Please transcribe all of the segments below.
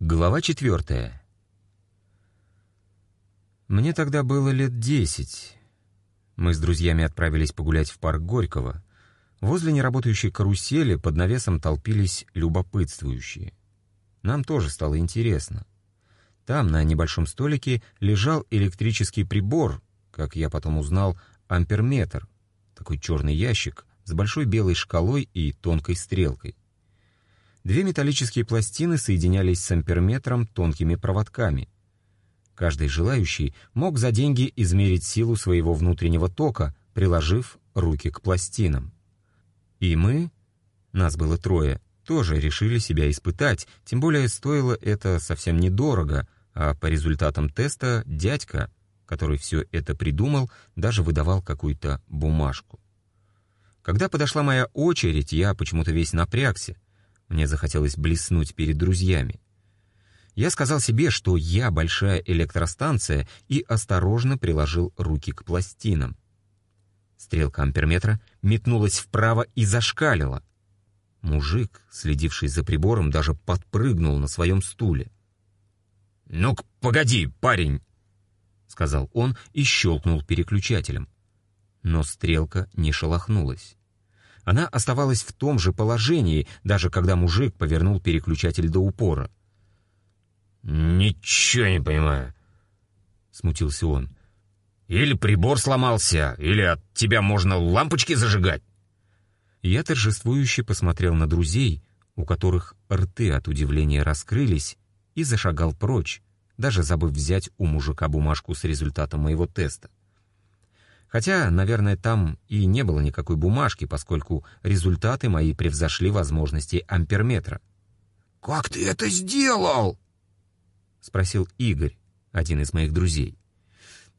Глава четвертая. Мне тогда было лет десять. Мы с друзьями отправились погулять в парк Горького. Возле неработающей карусели под навесом толпились любопытствующие. Нам тоже стало интересно. Там, на небольшом столике, лежал электрический прибор, как я потом узнал, амперметр, такой черный ящик с большой белой шкалой и тонкой стрелкой. Две металлические пластины соединялись с амперметром тонкими проводками. Каждый желающий мог за деньги измерить силу своего внутреннего тока, приложив руки к пластинам. И мы, нас было трое, тоже решили себя испытать, тем более стоило это совсем недорого, а по результатам теста дядька, который все это придумал, даже выдавал какую-то бумажку. Когда подошла моя очередь, я почему-то весь напрягся. Мне захотелось блеснуть перед друзьями. Я сказал себе, что я большая электростанция, и осторожно приложил руки к пластинам. Стрелка амперметра метнулась вправо и зашкалила. Мужик, следивший за прибором, даже подпрыгнул на своем стуле. «Ну-ка, погоди, парень!» — сказал он и щелкнул переключателем. Но стрелка не шелохнулась. Она оставалась в том же положении, даже когда мужик повернул переключатель до упора. «Ничего не понимаю», — смутился он. «Или прибор сломался, или от тебя можно лампочки зажигать». Я торжествующе посмотрел на друзей, у которых рты от удивления раскрылись, и зашагал прочь, даже забыв взять у мужика бумажку с результатом моего теста. Хотя, наверное, там и не было никакой бумажки, поскольку результаты мои превзошли возможности амперметра. «Как ты это сделал?» — спросил Игорь, один из моих друзей.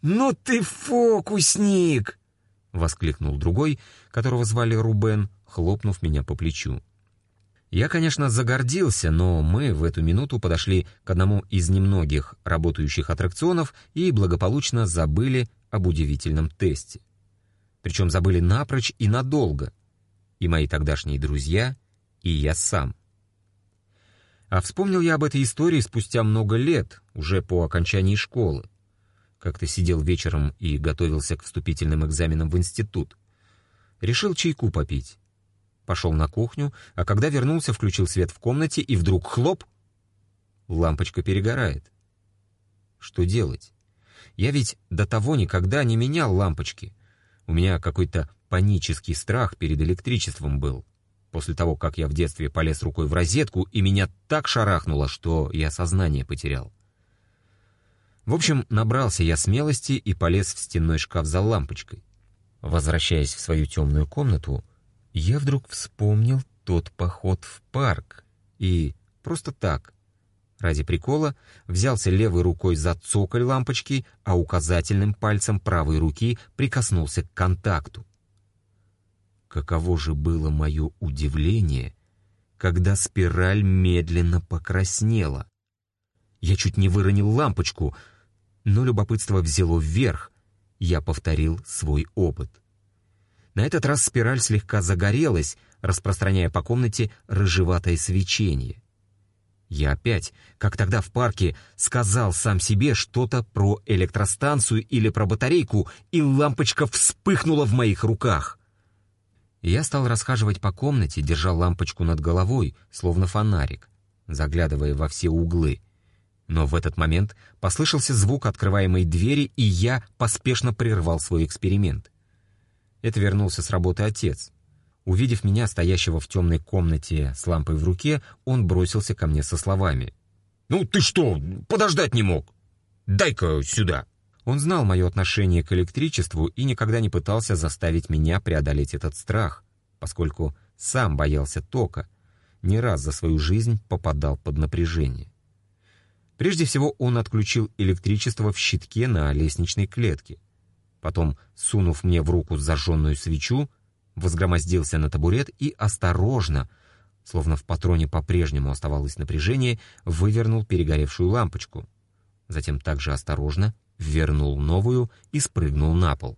«Ну ты фокусник!» — воскликнул другой, которого звали Рубен, хлопнув меня по плечу. Я, конечно, загордился, но мы в эту минуту подошли к одному из немногих работающих аттракционов и благополучно забыли об удивительном тесте. Причем забыли напрочь и надолго. И мои тогдашние друзья, и я сам. А вспомнил я об этой истории спустя много лет, уже по окончании школы. Как-то сидел вечером и готовился к вступительным экзаменам в институт. Решил чайку попить. Пошел на кухню, а когда вернулся, включил свет в комнате, и вдруг хлоп! Лампочка перегорает. Что делать? Я ведь до того никогда не менял лампочки. У меня какой-то панический страх перед электричеством был. После того, как я в детстве полез рукой в розетку, и меня так шарахнуло, что я сознание потерял. В общем, набрался я смелости и полез в стенной шкаф за лампочкой. Возвращаясь в свою темную комнату, я вдруг вспомнил тот поход в парк и просто так, Ради прикола взялся левой рукой за цоколь лампочки, а указательным пальцем правой руки прикоснулся к контакту. Каково же было мое удивление, когда спираль медленно покраснела. Я чуть не выронил лампочку, но любопытство взяло вверх. Я повторил свой опыт. На этот раз спираль слегка загорелась, распространяя по комнате рыжеватое свечение. Я опять, как тогда в парке, сказал сам себе что-то про электростанцию или про батарейку, и лампочка вспыхнула в моих руках. Я стал расхаживать по комнате, держа лампочку над головой, словно фонарик, заглядывая во все углы. Но в этот момент послышался звук открываемой двери, и я поспешно прервал свой эксперимент. Это вернулся с работы отец. Увидев меня, стоящего в темной комнате с лампой в руке, он бросился ко мне со словами. «Ну ты что, подождать не мог? Дай-ка сюда!» Он знал мое отношение к электричеству и никогда не пытался заставить меня преодолеть этот страх, поскольку сам боялся тока, не раз за свою жизнь попадал под напряжение. Прежде всего он отключил электричество в щитке на лестничной клетке. Потом, сунув мне в руку зажженную свечу, возгромоздился на табурет и осторожно, словно в патроне по-прежнему оставалось напряжение, вывернул перегоревшую лампочку. Затем также осторожно вернул новую и спрыгнул на пол.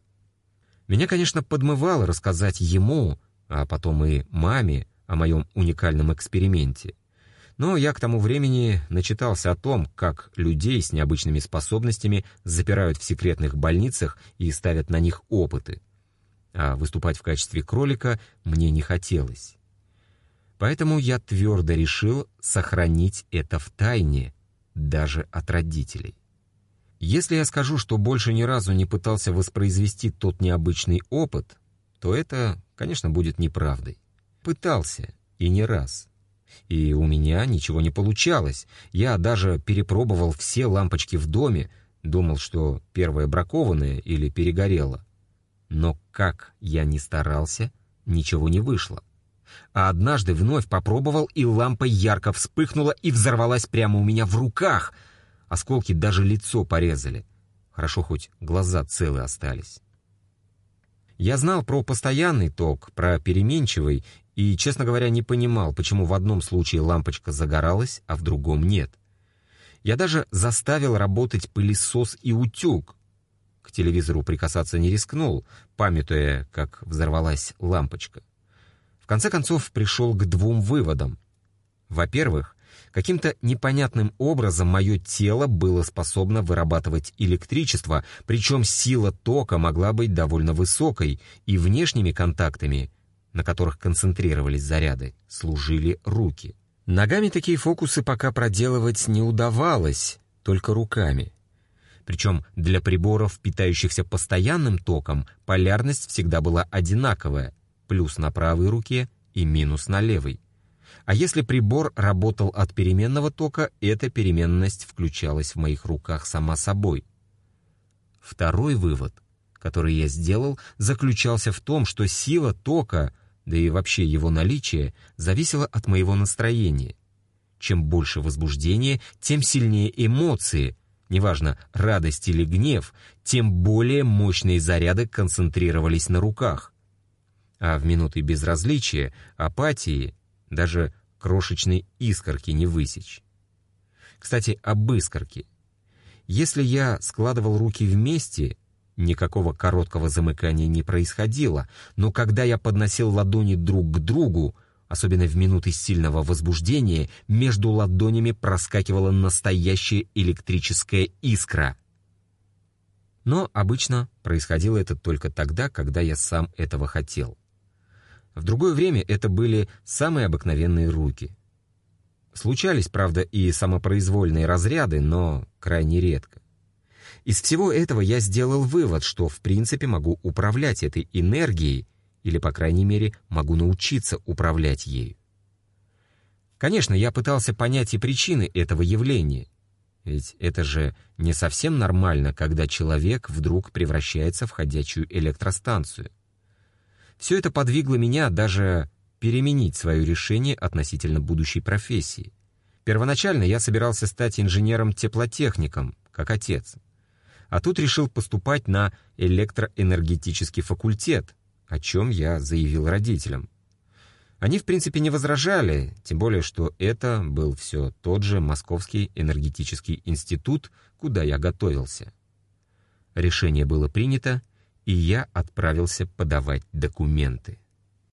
Меня, конечно, подмывало рассказать ему, а потом и маме о моем уникальном эксперименте. Но я к тому времени начитался о том, как людей с необычными способностями запирают в секретных больницах и ставят на них опыты. А выступать в качестве кролика мне не хотелось. Поэтому я твердо решил сохранить это в тайне, даже от родителей. Если я скажу, что больше ни разу не пытался воспроизвести тот необычный опыт, то это, конечно, будет неправдой. Пытался, и не раз. И у меня ничего не получалось. Я даже перепробовал все лампочки в доме, думал, что первая бракованная или перегорела. Но как я ни старался, ничего не вышло. А однажды вновь попробовал, и лампа ярко вспыхнула и взорвалась прямо у меня в руках. Осколки даже лицо порезали. Хорошо, хоть глаза целы остались. Я знал про постоянный ток, про переменчивый, и, честно говоря, не понимал, почему в одном случае лампочка загоралась, а в другом нет. Я даже заставил работать пылесос и утюг. К телевизору прикасаться не рискнул, памятуя, как взорвалась лампочка конце концов пришел к двум выводам. Во-первых, каким-то непонятным образом мое тело было способно вырабатывать электричество, причем сила тока могла быть довольно высокой, и внешними контактами, на которых концентрировались заряды, служили руки. Ногами такие фокусы пока проделывать не удавалось, только руками. Причем для приборов, питающихся постоянным током, полярность всегда была одинаковая, плюс на правой руке и минус на левой. А если прибор работал от переменного тока, эта переменность включалась в моих руках сама собой. Второй вывод, который я сделал, заключался в том, что сила тока, да и вообще его наличие, зависело от моего настроения. Чем больше возбуждения, тем сильнее эмоции, неважно, радость или гнев, тем более мощные заряды концентрировались на руках а в минуты безразличия, апатии, даже крошечной искорки не высечь. Кстати, об искорке. Если я складывал руки вместе, никакого короткого замыкания не происходило, но когда я подносил ладони друг к другу, особенно в минуты сильного возбуждения, между ладонями проскакивала настоящая электрическая искра. Но обычно происходило это только тогда, когда я сам этого хотел. В другое время это были самые обыкновенные руки. Случались, правда, и самопроизвольные разряды, но крайне редко. Из всего этого я сделал вывод, что в принципе могу управлять этой энергией, или, по крайней мере, могу научиться управлять ею. Конечно, я пытался понять и причины этого явления, ведь это же не совсем нормально, когда человек вдруг превращается в ходячую электростанцию. Все это подвигло меня даже переменить свое решение относительно будущей профессии. Первоначально я собирался стать инженером-теплотехником, как отец. А тут решил поступать на электроэнергетический факультет, о чем я заявил родителям. Они, в принципе, не возражали, тем более, что это был все тот же Московский энергетический институт, куда я готовился. Решение было принято, и я отправился подавать документы.